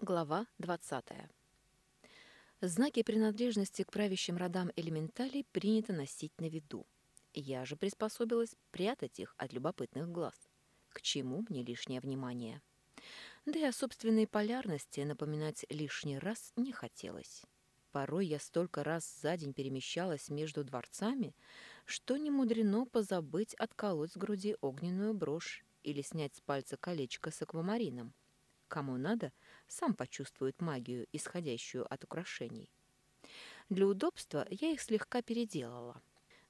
Глава 20. Знаки принадлежности к правящим родам элементалей принято носить на виду. Я же приспособилась прятать их от любопытных глаз. К чему мне лишнее внимание? Да и о собственной полярности напоминать лишний раз не хотелось. Порой я столько раз за день перемещалась между дворцами, что не мудрено позабыть отколоть с груди огненную брошь или снять с пальца колечко с аквамарином. Кому надо, сам почувствует магию, исходящую от украшений. Для удобства я их слегка переделала.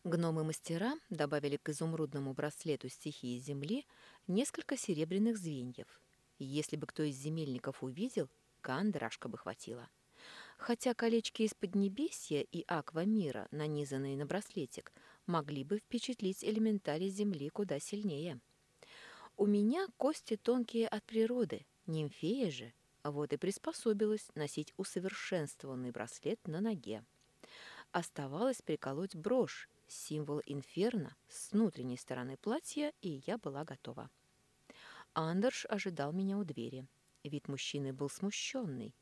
Гномы-мастера добавили к изумрудному браслету стихии земли несколько серебряных звеньев. Если бы кто из земельников увидел, кандрашка бы хватило. Хотя колечки из Поднебесья и Аквамира, нанизанные на браслетик, могли бы впечатлить элементали Земли куда сильнее. У меня кости тонкие от природы, нимфея же, вот и приспособилась носить усовершенствованный браслет на ноге. Оставалось приколоть брошь, символ инферно, с внутренней стороны платья, и я была готова. Андерш ожидал меня у двери. Вид мужчины был смущенный.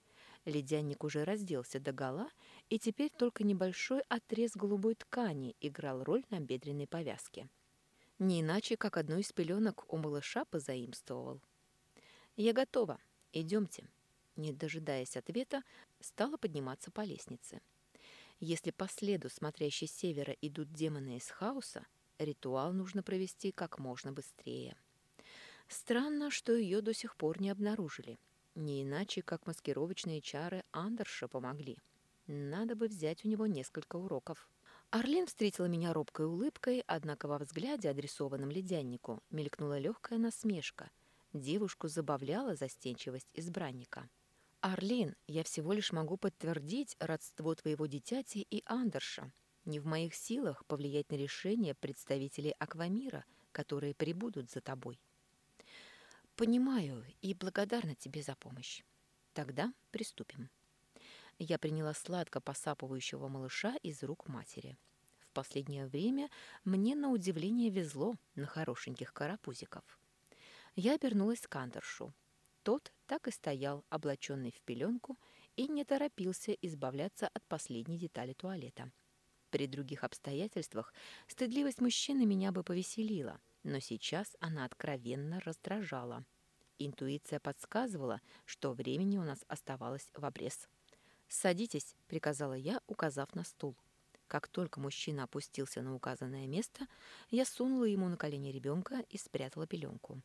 Ледяник уже разделся догола, и теперь только небольшой отрез голубой ткани играл роль на бедренной повязке. Не иначе, как одну из пеленок у малыша позаимствовал. «Я готова. Идемте». Не дожидаясь ответа, стала подниматься по лестнице. Если по следу, смотрящей севера, идут демоны из хаоса, ритуал нужно провести как можно быстрее. Странно, что ее до сих пор не обнаружили. Не иначе, как маскировочные чары Андерша помогли. Надо бы взять у него несколько уроков. Орлин встретила меня робкой улыбкой, однако во взгляде, адресованном ледяннику, мелькнула легкая насмешка. Девушку забавляла застенчивость избранника. «Орлин, я всего лишь могу подтвердить родство твоего дитяти и Андерша. Не в моих силах повлиять на решение представителей Аквамира, которые прибудут за тобой». «Понимаю и благодарна тебе за помощь. Тогда приступим». Я приняла сладко посапывающего малыша из рук матери. В последнее время мне на удивление везло на хорошеньких карапузиков. Я обернулась к Андершу. Тот так и стоял, облаченный в пеленку, и не торопился избавляться от последней детали туалета. При других обстоятельствах стыдливость мужчины меня бы повеселила, но сейчас она откровенно раздражала. Интуиция подсказывала, что времени у нас оставалось в обрез. «Садитесь», — приказала я, указав на стул. Как только мужчина опустился на указанное место, я сунула ему на колени ребенка и спрятала пеленку.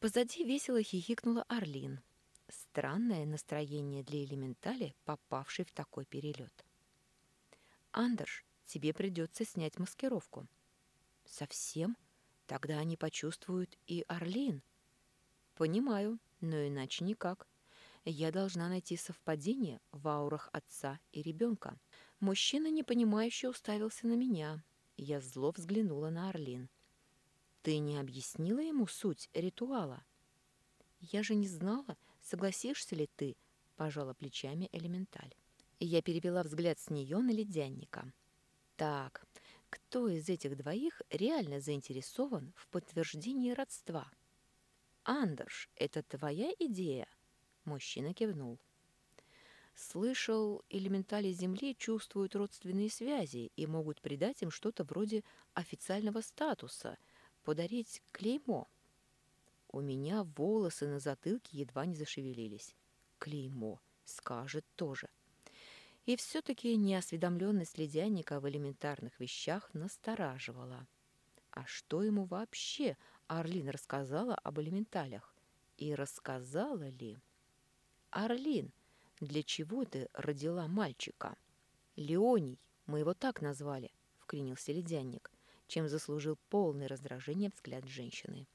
Позади весело хихикнула Орлин. Странное настроение для элементали, попавшей в такой перелет. «Андерш, тебе придется снять маскировку». «Совсем? Тогда они почувствуют и Орлин». «Понимаю, но иначе никак я должна найти совпадение в аурах отца и ребенка. Мужчина, непонимающе, уставился на меня. Я зло взглянула на Орлин. «Ты не объяснила ему суть ритуала?» «Я же не знала, согласишься ли ты», — пожала плечами элементаль. Я перевела взгляд с нее на ледянника. «Так, кто из этих двоих реально заинтересован в подтверждении родства?» «Андерш, это твоя идея?» Мужчина кивнул. Слышал, элементали Земли чувствуют родственные связи и могут придать им что-то вроде официального статуса, подарить клеймо. У меня волосы на затылке едва не зашевелились. Клеймо, скажет тоже. И все-таки неосведомленность ледяника в элементарных вещах настораживала. А что ему вообще Арлин рассказала об элементалях? И рассказала ли... «Орлин, для чего ты родила мальчика?» «Леоний, мы его так назвали», — вклинился ледянник, чем заслужил полное раздражение взгляд женщины.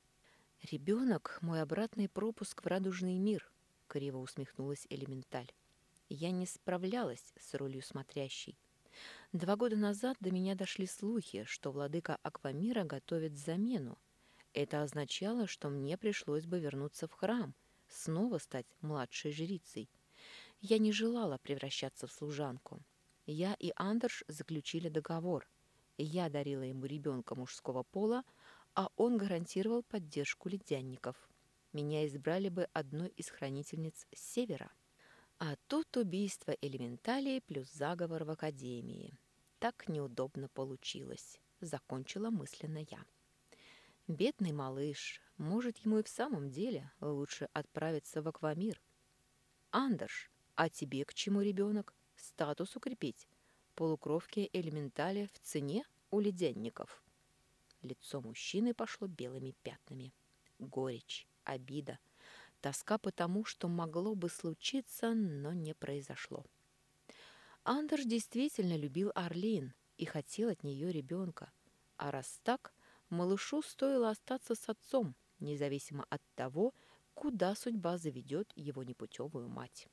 «Ребенок — мой обратный пропуск в радужный мир», — криво усмехнулась Элементаль. «Я не справлялась с ролью смотрящей. Два года назад до меня дошли слухи, что владыка Аквамира готовит замену. Это означало, что мне пришлось бы вернуться в храм — снова стать младшей жрицей. Я не желала превращаться в служанку. Я и Андерш заключили договор. Я дарила ему ребенка мужского пола, а он гарантировал поддержку ледянников. меня избрали бы одной из хранительниц Севера. А тут убийство элементалей плюс заговор в Академии. Так неудобно получилось, закончила мысленно я. Бедный малыш, может, ему и в самом деле лучше отправиться в Аквамир. Андерш, а тебе к чему ребенок? Статус укрепить? Полукровки элементали в цене у ледянников. Лицо мужчины пошло белыми пятнами. Горечь, обида, тоска по тому, что могло бы случиться, но не произошло. Андерш действительно любил Орлин и хотел от нее ребенка. А раз так, малышу стоило остаться с отцом, независимо от того, куда судьба заведет его непутевую мать.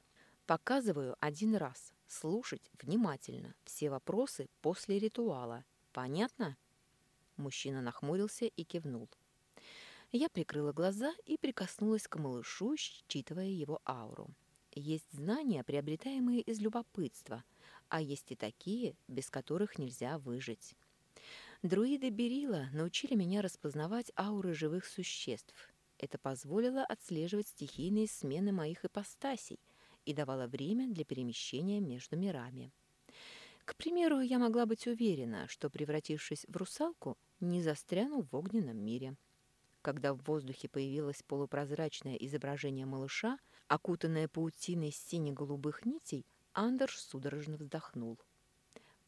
Показываю один раз. Слушать внимательно. Все вопросы после ритуала. Понятно? Мужчина нахмурился и кивнул. Я прикрыла глаза и прикоснулась к малышу, считывая его ауру. Есть знания, приобретаемые из любопытства, а есть и такие, без которых нельзя выжить. Друиды Берила научили меня распознавать ауры живых существ. Это позволило отслеживать стихийные смены моих ипостасей и давало время для перемещения между мирами. К примеру, я могла быть уверена, что, превратившись в русалку, не застряну в огненном мире. Когда в воздухе появилось полупрозрачное изображение малыша, окутанное паутиной сине-голубых нитей, Андерш судорожно вздохнул.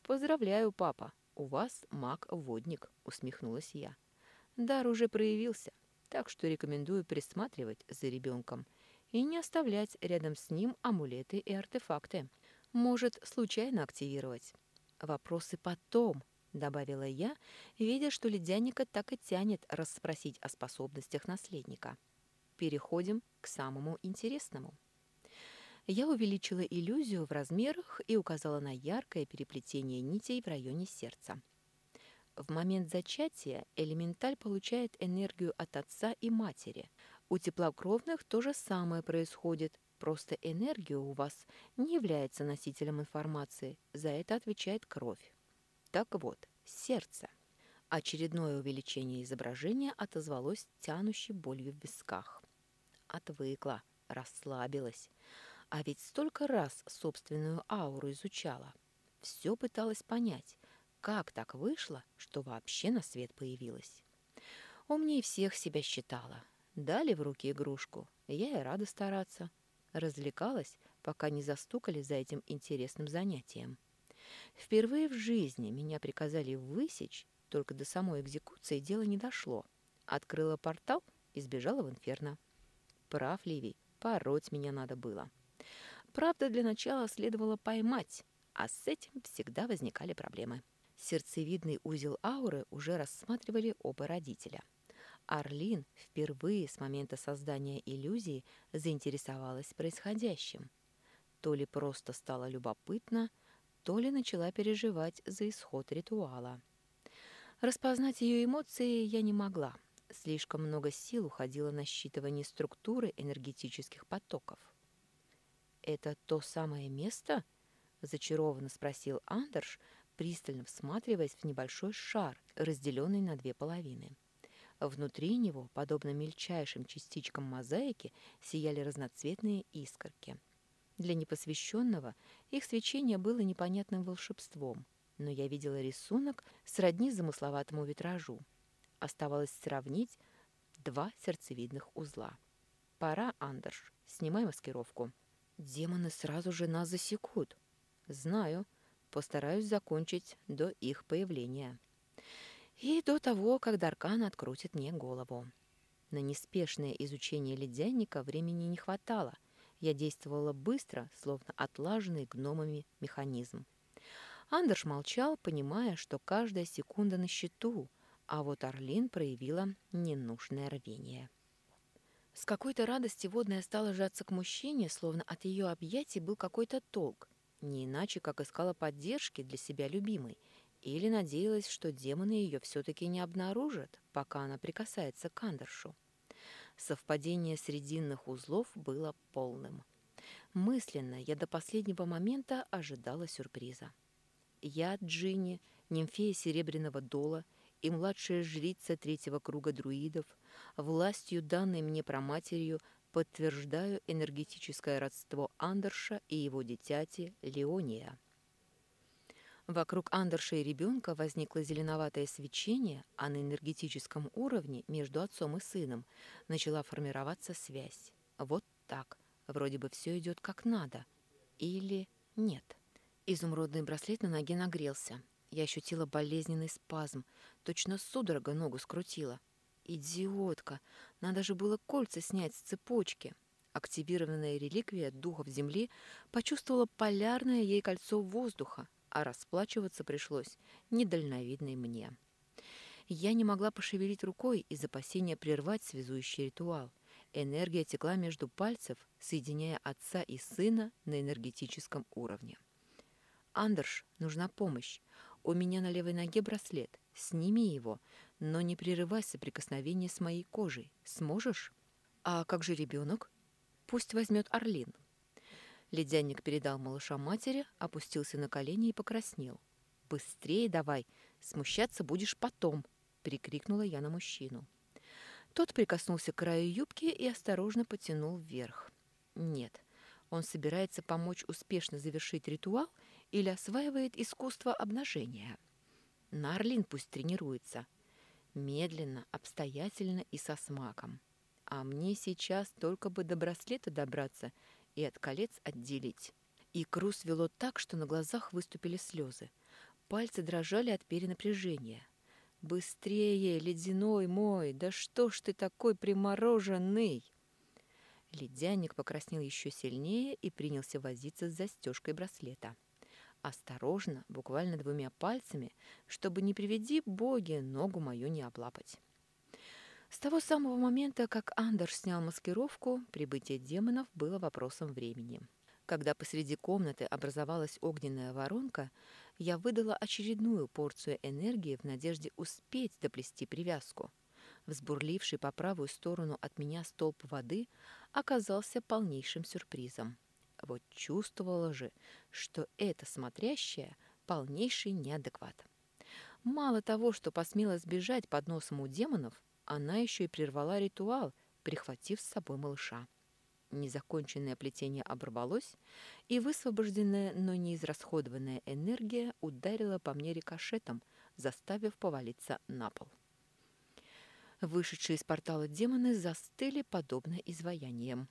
«Поздравляю, папа, у вас маг-водник», — усмехнулась я. «Дар уже проявился, так что рекомендую присматривать за ребенком и не оставлять рядом с ним амулеты и артефакты. Может, случайно активировать. Вопросы потом, добавила я, видя, что ледяника так и тянет расспросить о способностях наследника. Переходим к самому интересному. Я увеличила иллюзию в размерах и указала на яркое переплетение нитей в районе сердца. В момент зачатия элементаль получает энергию от отца и матери. У теплокровных то же самое происходит, просто энергия у вас не является носителем информации, за это отвечает кровь. Так вот, сердце. Очередное увеличение изображения отозвалось тянущей болью в висках. Отвыкла, расслабилась. А ведь столько раз собственную ауру изучала. Все пыталась понять, как так вышло, что вообще на свет появилась. Умнее всех себя считала. Дали в руки игрушку, я и рада стараться. Развлекалась, пока не застукали за этим интересным занятием. Впервые в жизни меня приказали высечь, только до самой экзекуции дело не дошло. Открыла портал и сбежала в инферно. Прав, Ливий, пороть меня надо было. Правда, для начала следовало поймать, а с этим всегда возникали проблемы. Сердцевидный узел ауры уже рассматривали оба родителя. Арлин впервые с момента создания иллюзии заинтересовалась происходящим. То ли просто стало любопытно, то ли начала переживать за исход ритуала. Распознать ее эмоции я не могла. Слишком много сил уходило на считывание структуры энергетических потоков. «Это то самое место?» – зачарованно спросил Андерш, пристально всматриваясь в небольшой шар, разделенный на две половины. Внутри него, подобно мельчайшим частичкам мозаики, сияли разноцветные искорки – для непосвященного их свечение было непонятным волшебством, но я видела рисунок сродни замысловатому витражу. Оставалось сравнить два сердцевидных узла. «Пора, Андерш, снимай маскировку». «Демоны сразу же нас засекут». «Знаю. Постараюсь закончить до их появления». И до того, как Даркан открутит мне голову. На неспешное изучение ледяника времени не хватало, я действовала быстро, словно отлаженный гномами механизм. Андерш молчал, понимая, что каждая секунда на счету, а вот Орлин проявила ненужное рвение. С какой-то радости водная стала сжаться к мужчине, словно от ее объятий был какой-то толк, не иначе, как искала поддержки для себя любимой, или надеялась, что демоны ее все-таки не обнаружат, пока она прикасается к Андершу. Совпадение срединных узлов было полным. Мысленно я до последнего момента ожидала сюрприза. Я, Джинни, нимфея Серебряного Дола и младшая жрица третьего круга друидов Властью, данной мне проматерью, подтверждаю энергетическое родство Андерша и его дитяти Леония. Вокруг Андерша и ребенка возникло зеленоватое свечение, а на энергетическом уровне между отцом и сыном начала формироваться связь. Вот так. Вроде бы все идет как надо. Или нет. Изумрудный браслет на ноге нагрелся. Я ощутила болезненный спазм. Точно судорога ногу скрутила. Идиотка! Надо же было кольца снять с цепочки. Активированная реликвия духов Земли почувствовала полярное ей кольцо воздуха, а расплачиваться пришлось недальновидной мне. Я не могла пошевелить рукой из опасения прервать связующий ритуал. Энергия текла между пальцев, соединяя отца и сына на энергетическом уровне. «Андерш, нужна помощь. У меня на левой ноге браслет. Сними его, но не прерывай соприкосновение с моей кожей. Сможешь? А как же ребенок? Пусть возьмет Орлин. Ледяник передал малыша матери, опустился на колени и покраснел. «Быстрее давай! Смущаться будешь потом!» — прикрикнула я на мужчину. Тот прикоснулся к краю юбки и осторожно потянул вверх. «Нет, он собирается помочь успешно завершить ритуал или осваивает искусство обнажения. На Орлин пусть тренируется. Медленно, обстоятельно и со смаком. А мне сейчас только бы до браслета добраться — и от колец отделить. Икру свело так, что на глазах выступили слезы. Пальцы дрожали от перенапряжения. «Быстрее, ледяной мой! Да что ж ты такой примороженный?» Ледяник покраснел еще сильнее и принялся возиться с застежкой браслета. Осторожно, буквально двумя пальцами, чтобы не приведи боги ногу мою не облапать. С того самого момента, как Андерс снял маскировку, прибытие демонов было вопросом времени. Когда посреди комнаты образовалась огненная воронка, я выдала очередную порцию энергии в надежде успеть доплести привязку. Взбурливший по правую сторону от меня столб воды оказался полнейшим сюрпризом. Вот чувствовала же, что это смотрящая полнейший неадекват. Мало того, что посмела сбежать под носом у демонов, она еще и прервала ритуал, прихватив с собой малыша. Незаконченное плетение оборвалось, и высвобожденная, но не израсходованная энергия ударила по мне рикошетом, заставив повалиться на пол. Вышедшие из портала демоны застыли подобно изваяниям.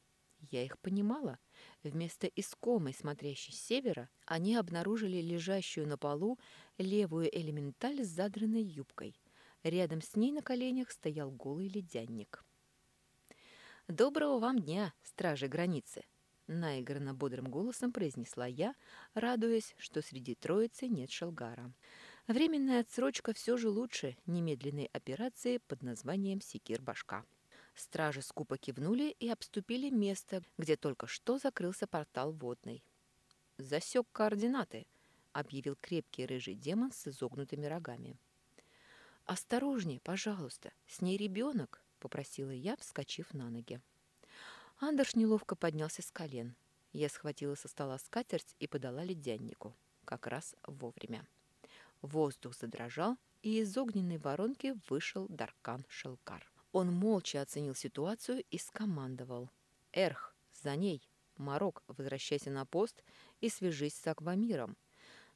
Я их понимала. Вместо искомой, смотрящей с севера, они обнаружили лежащую на полу левую элементаль с задранной юбкой. Рядом с ней на коленях стоял голый ледянник. «Доброго вам дня, стражи границы!» Наигранно бодрым голосом произнесла я, радуясь, что среди троицы нет шелгара. Временная отсрочка все же лучше немедленной операции под названием «Секир-башка». Стражи скупо кивнули и обступили место, где только что закрылся портал водный. «Засек координаты», — объявил крепкий рыжий демон с изогнутыми рогами. «Осторожнее, пожалуйста, с ней ребенок», — попросила я, вскочив на ноги. Андерш неловко поднялся с колен. Я схватила со стола скатерть и подала ледяннику. Как раз вовремя. Воздух задрожал, и из огненной воронки вышел Даркан Шелкар. Он молча оценил ситуацию и скомандовал. «Эрх, за ней! Марок, возвращайся на пост и свяжись с Аквамиром.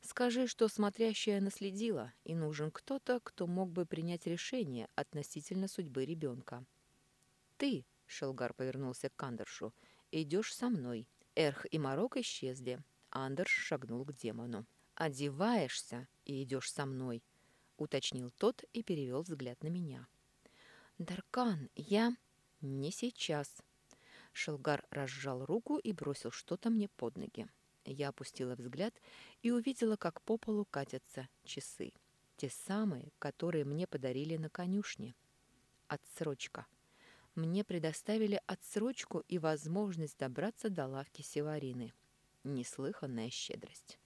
Скажи, что смотрящая наследила, и нужен кто-то, кто мог бы принять решение относительно судьбы ребенка. «Ты», — Шелгар повернулся к Кандершу, — «идешь со мной». Эрх и Марок исчезли. Андерш шагнул к демону. «Одеваешься и идешь со мной», — уточнил тот и перевел взгляд на меня. «Даркан, я...» «Не сейчас». Шелгар разжал руку и бросил что-то мне под ноги. Я опустила взгляд и увидела, как по полу катятся часы. Те самые, которые мне подарили на конюшне. Отсрочка. Мне предоставили отсрочку и возможность добраться до лавки Севарины. Неслыханная щедрость.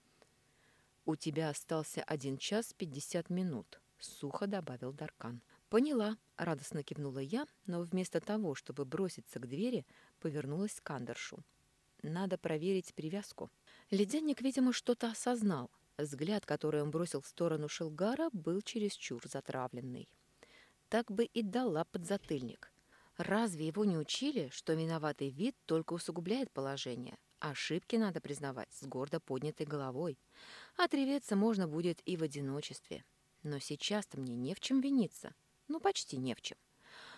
«У тебя остался один час пятьдесят минут», — сухо добавил Даркан. «Поняла», — радостно кивнула я, но вместо того, чтобы броситься к двери, повернулась к Андершу. «Надо проверить привязку». Ледяник, видимо, что-то осознал. Взгляд, который он бросил в сторону Шелгара, был чересчур затравленный. Так бы и дала подзатыльник. Разве его не учили, что виноватый вид только усугубляет положение? Ошибки надо признавать с гордо поднятой головой. Отреветься можно будет и в одиночестве. Но сейчас-то мне не в чем виниться. Ну, почти не в чем.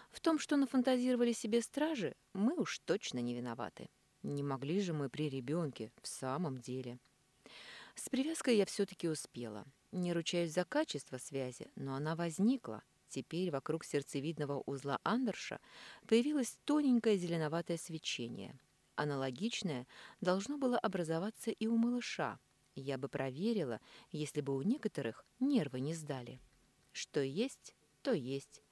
В том, что нафантазировали себе стражи, мы уж точно не виноваты. Не могли же мы при ребенке, в самом деле. С привязкой я все-таки успела. Не ручаюсь за качество связи, но она возникла. Теперь вокруг сердцевидного узла Андерша появилось тоненькое зеленоватое свечение. Аналогичное должно было образоваться и у малыша. Я бы проверила, если бы у некоторых нервы не сдали. Что есть, то есть.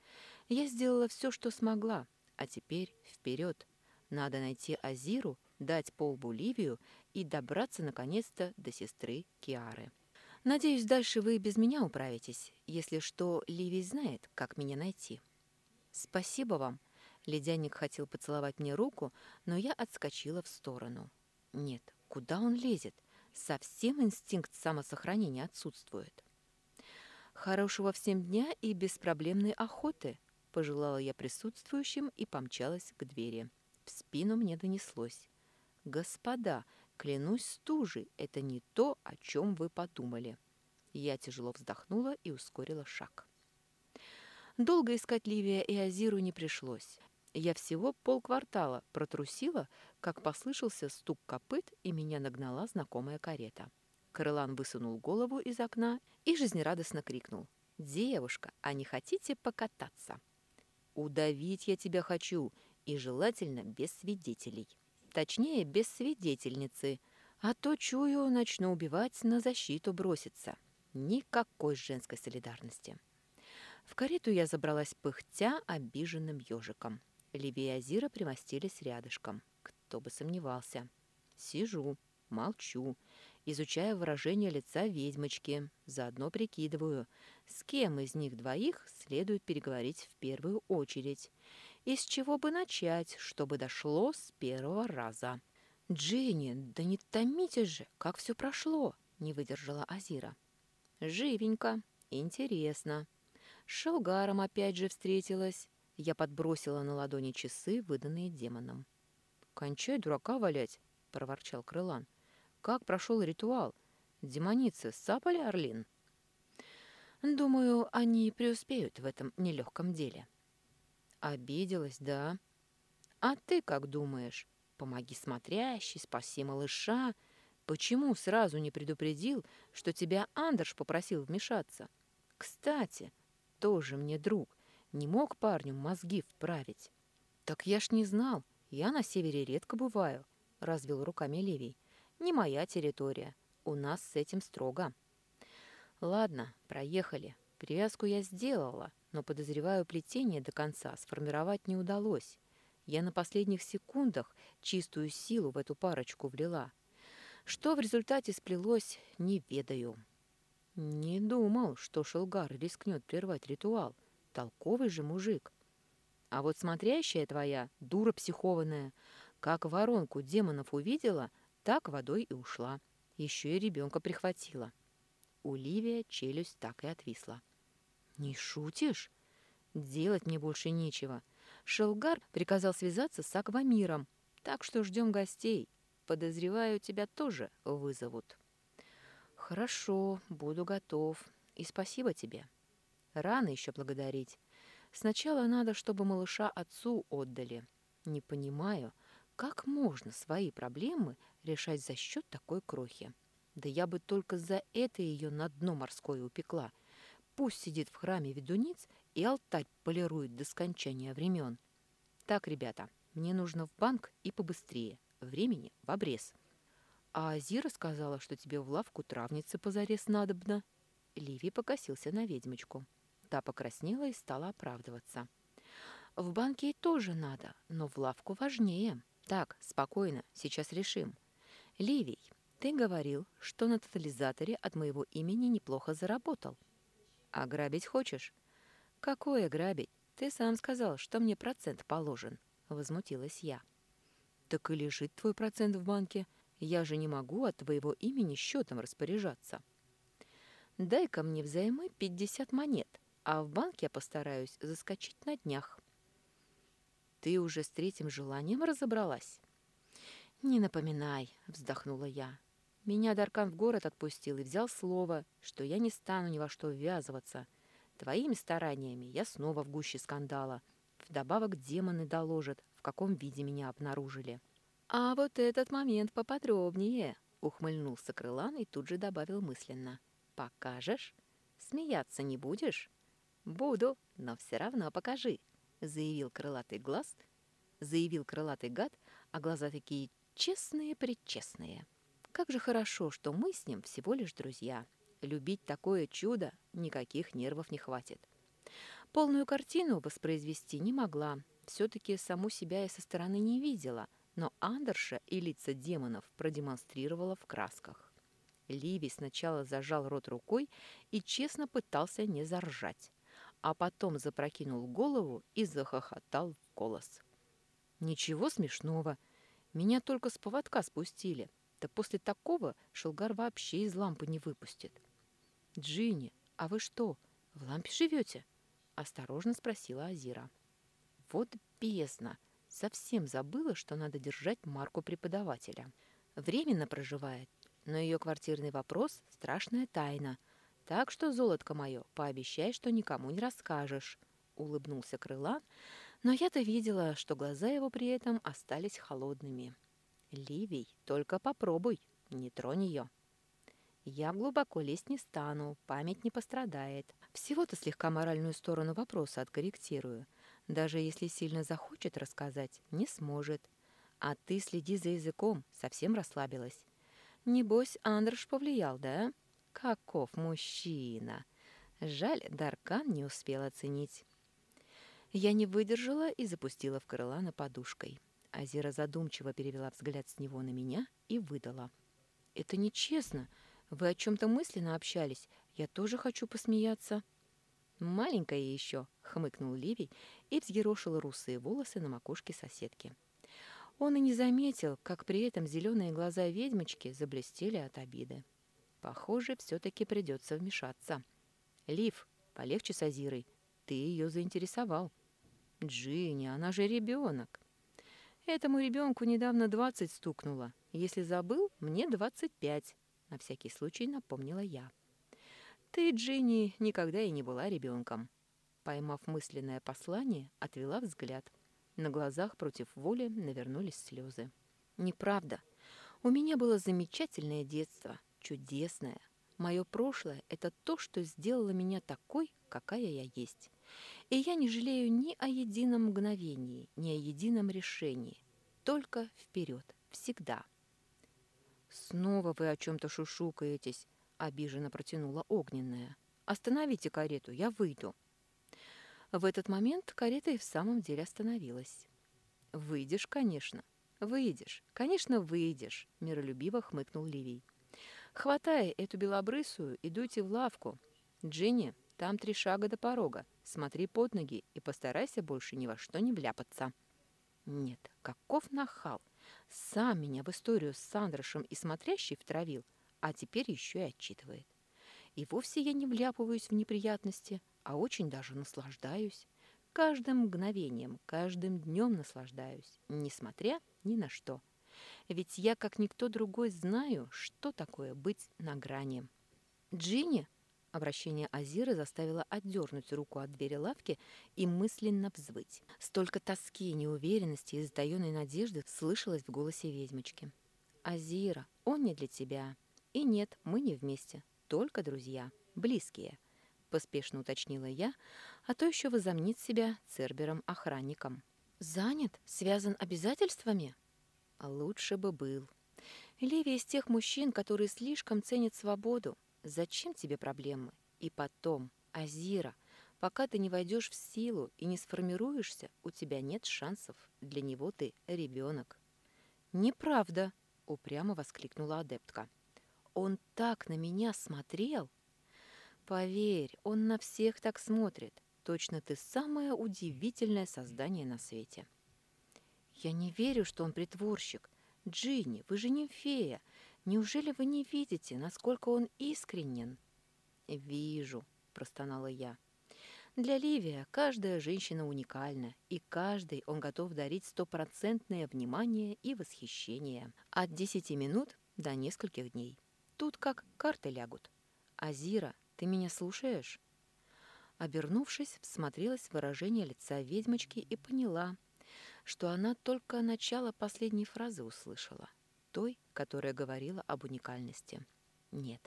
Я сделала все, что смогла, а теперь вперед. Надо найти Азиру, дать полбу Ливию и добраться наконец-то до сестры Киары. Надеюсь, дальше вы без меня управитесь. Если что, Ливий знает, как меня найти. Спасибо вам. Ледяник хотел поцеловать мне руку, но я отскочила в сторону. Нет, куда он лезет? Совсем инстинкт самосохранения отсутствует. Хорошего всем дня и беспроблемной охоты, Пожелала я присутствующим и помчалась к двери. Спину мне донеслось. «Господа, клянусь стужей, это не то, о чем вы подумали». Я тяжело вздохнула и ускорила шаг. Долго искать Ливия и Азиру не пришлось. Я всего полквартала протрусила, как послышался стук копыт, и меня нагнала знакомая карета. Крылан высунул голову из окна и жизнерадостно крикнул. «Девушка, а не хотите покататься?» Удавить я тебя хочу, и желательно без свидетелей. Точнее, без свидетельницы. А то, чую, начну убивать, на защиту броситься. Никакой женской солидарности. В карету я забралась пыхтя обиженным ежиком. Ливи и Азира примостились рядышком. Кто бы сомневался. Сижу, молчу, изучая выражение лица ведьмочки, заодно прикидываю, с кем из них двоих следует переговорить в первую очередь, и с чего бы начать, чтобы дошло с первого раза. «Дженни, да не томите же, как все прошло!» — не выдержала Азира. «Живенько, интересно. С Шелгаром опять же встретилась». Я подбросила на ладони часы, выданные демоном. «Кончай дурака валять!» — проворчал Крылан. Как прошел ритуал? Демоницы сапали Орлин? Думаю, они преуспеют в этом нелегком деле. Обиделась, да? А ты как думаешь? Помоги смотрящий, спаси малыша. Почему сразу не предупредил, что тебя Андерш попросил вмешаться? Кстати, тоже мне друг. Не мог парню мозги вправить. Так я ж не знал. Я на севере редко бываю, развел руками Левий. Не моя территория. У нас с этим строго. Ладно, проехали. Привязку я сделала, но, подозреваю, плетение до конца сформировать не удалось. Я на последних секундах чистую силу в эту парочку влила. Что в результате сплелось, не ведаю. Не думал, что Шелгар рискнет прервать ритуал. Толковый же мужик. А вот смотрящая твоя, дура психованная, как воронку демонов увидела — так водой и ушла. Еще и ребенка прихватила. У Ливия челюсть так и отвисла. «Не шутишь? Делать мне больше нечего. Шелгар приказал связаться с Аквамиром, так что ждем гостей. Подозреваю, тебя тоже вызовут». «Хорошо, буду готов. И спасибо тебе. Рано еще благодарить. Сначала надо, чтобы малыша отцу отдали. Не понимаю, как можно свои проблемы решать за счет такой крохи? Да я бы только за это ее на дно морское упекла. Пусть сидит в храме ведуниц и алтарь полирует до скончания времен. Так, ребята, мне нужно в банк и побыстрее. Времени в обрез. А Азира сказала, что тебе в лавку травницы позарез надобно. Ливи покосился на ведьмочку. Та покраснела и стала оправдываться. В банке и тоже надо, но в лавку важнее. Так, спокойно, сейчас решим. Ливий, ты говорил, что на тотализаторе от моего имени неплохо заработал. А грабить хочешь? Какое грабить? Ты сам сказал, что мне процент положен, возмутилась я. Так и лежит твой процент в банке. Я же не могу от твоего имени счетом распоряжаться. Дай-ка мне взаймы 50 монет, а в банк я постараюсь заскочить на днях. ты уже с третьим желанием разобралась?» «Не напоминай», — вздохнула я. «Меня Даркан в город отпустил и взял слово, что я не стану ни во что ввязываться. Твоими стараниями я снова в гуще скандала. Вдобавок демоны доложат, в каком виде меня обнаружили». «А вот этот момент поподробнее», — ухмыльнулся Крылан и тут же добавил мысленно. «Покажешь? Смеяться не будешь?» «Буду, но все равно покажи», — заявил крылатый глаз, заявил крылатый гад, а глаза такие честные-пречестные. Как же хорошо, что мы с ним всего лишь друзья. Любить такое чудо никаких нервов не хватит. Полную картину воспроизвести не могла. Все-таки саму себя я со стороны не видела, но Андерша и лица демонов продемонстрировала в красках. Ливи сначала зажал рот рукой и честно пытался не заржать, а потом запрокинул голову и захохотал в голос. «Ничего смешного. Меня только с поводка спустили. Да после такого Шелгар вообще из лампы не выпустит. «Джинни, а вы что, в лампе живете?» — осторожно спросила Азира. «Вот бездна! Совсем забыла, что надо держать марку преподавателя. Временно проживает, но ее квартирный вопрос — страшная тайна. Так что, золотко мое, пообещай, что никому не расскажешь», — улыбнулся Крылан, но я-то видела, что глаза его при этом остались холодными. Ливий, только попробуй, не тронь ее. Я глубоко лезть не стану, память не пострадает. Всего-то слегка моральную сторону вопроса откорректирую. Даже если сильно захочет рассказать, не сможет. А ты следи за языком, совсем расслабилась. Небось, Андрош повлиял, да? Каков мужчина! Жаль, Даркан не успел оценить. Я не выдержала и запустила в крыла подушкой. Азира задумчиво перевела взгляд с него на меня и выдала. «Это нечестно. Вы о чем-то мысленно общались. Я тоже хочу посмеяться». «Маленькая еще», — хмыкнул Ливий и взъерошил русые волосы на макушке соседки. Он и не заметил, как при этом зеленые глаза ведьмочки заблестели от обиды. Похоже, все-таки придется вмешаться. «Лив, полегче с Азирой. Ты ее заинтересовал». «Джинни, она же ребенок». Этому ребенку недавно двадцать стукнуло. Если забыл, мне двадцать пять. На всякий случай напомнила я. Ты, Джинни, никогда и не была ребенком. Поймав мысленное послание, отвела взгляд. На глазах против воли навернулись слезы. Неправда. У меня было замечательное детство, чудесное. Мое прошлое — это то, что сделало меня такой, какая я есть. И я не жалею ни о едином мгновении, ни о едином решении. Только вперед, всегда. «Снова вы о чем-то шушукаетесь», — обиженно протянула огненная. «Остановите карету, я выйду». В этот момент карета и в самом деле остановилась. «Выйдешь, конечно. Выйдешь. Конечно, выйдешь», — миролюбиво хмыкнул Ливий. «Хватай эту белобрысую и дуйте в лавку. Джинни, там три шага до порога. Смотри под ноги и постарайся больше ни во что не вляпаться. Нет, каков нахал. Сам меня в историю с Сандрошем и смотрящий втравил, а теперь еще и отчитывает. И вовсе я не вляпываюсь в неприятности, а очень даже наслаждаюсь. Каждым мгновением, каждым днем наслаждаюсь, несмотря ни на что. Ведь я, как никто другой, знаю, что такое быть на грани. «Джинни!» Обращение Азиры заставило отдернуть руку от двери лавки и мысленно взвыть. Столько тоски, неуверенности и затаенной надежды слышалось в голосе ведьмочки. «Азира, он не для тебя. И нет, мы не вместе. Только друзья. Близкие», — поспешно уточнила я, а то еще возомнит себя цербером-охранником. «Занят? Связан обязательствами?» «Лучше бы был». Леви из тех мужчин, которые слишком ценят свободу, Зачем тебе проблемы? И потом, Азира, пока ты не войдешь в силу и не сформируешься, у тебя нет шансов. Для него ты ребенок. Неправда, упрямо воскликнула адептка. Он так на меня смотрел. Поверь, он на всех так смотрит. Точно ты самое удивительное создание на свете. Я не верю, что он притворщик. Джинни, вы же не фея. Неужели вы не видите, насколько он искренен?» «Вижу», — простонала я. Для Ливия каждая женщина уникальна, и каждый он готов дарить стопроцентное внимание и восхищение. От десяти минут до нескольких дней. Тут как карты лягут. «Азира, ты меня слушаешь?» Обернувшись, всмотрелась в выражение лица ведьмочки и поняла, что она только начало последней фразы услышала, той, которая говорила об уникальности. Нет,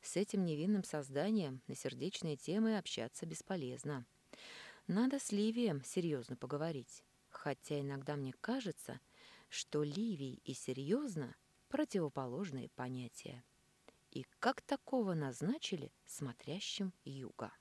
с этим невинным созданием на сердечные темы общаться бесполезно. Надо с Ливием серьезно поговорить. Хотя иногда мне кажется, что Ливий и серьезно – противоположные понятия. И как такого назначили смотрящим юга?